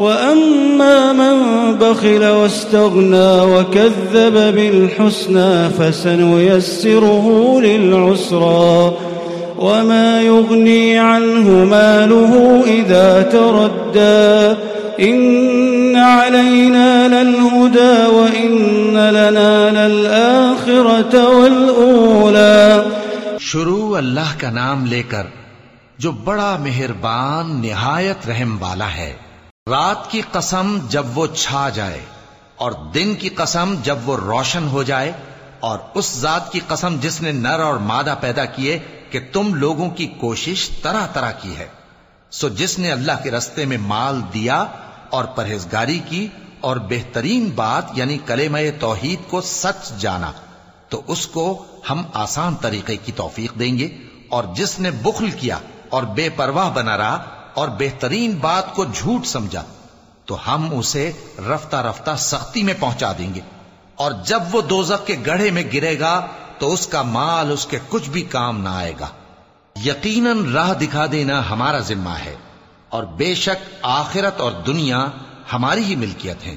وأما من بخل واستغنى وكذب بالحسنى فسنيسره للعسرى وما يغني عنه ماله إذا تردى إن علينا للهدى وإن لنا للآخرة والأولى شروع اللہ کا نام لے کر جو بڑا مہربان نہایت رحم والا ہے۔ رات کی قسم جب وہ چھا جائے اور دن کی قسم جب وہ روشن ہو جائے اور اس ذات کی قسم جس نے نر اور مادہ پیدا کیے کہ تم لوگوں کی کوشش طرح طرح کی ہے، سو جس نے اللہ کے رستے میں مال دیا اور پرہیزگاری کی اور بہترین بات یعنی کلمہ توحید کو سچ جانا، تو اس کو ہم آسان طریقے کی توفیق دیں گے اور جس نے بخل کیا اور بے پرواہ بنا رہا اور بہترین بات کو جھوٹ سمجھا، تو ہم اسے رفتہ رفتہ سختی میں پہنچا دیں گے۔ اور جب وہ دوزک کے گڑھے میں گرے گا، تو اس کا مال اس کے کچھ بھی کام نہ آئے گا۔ یقیناً راہ دکھا دینا ہمارا ذمہ ہے، اور بے شک آخرت اور دنیا ہماری ہی ملکیت ہیں۔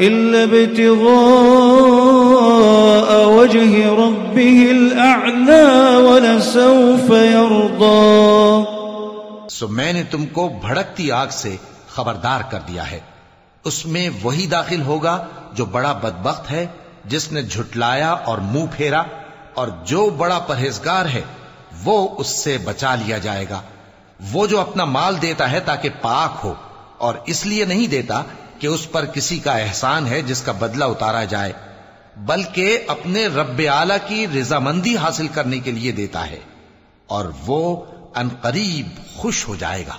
إلا ابتغاء وجه ربه الأعلى ولسوف يرضى. سو میں نے تم کو بھڑکتی آگ سے خبردار کر دیا ہے۔ اس میں وہی داخل ہوگا جو بڑا بدبخت ہے، جس نے جھٹلایا اور منہ پھیرا، اور جو بڑا پرہیزگار ہے، وہ اس سے بچا لیا جائے گا۔ وہ جو اپنا مال دیتا ہے تاکہ پاک ہو، اور اس لیے نہیں دیتا کہ اس پر کسی کا احسان ہے جس کا بدلہ اتارا جائے، بلکہ اپنے رب اعلی کی رضامندی حاصل کرنے کے لیے دیتا ہے، اور وہ انقریب خوش ہو جائے گا۔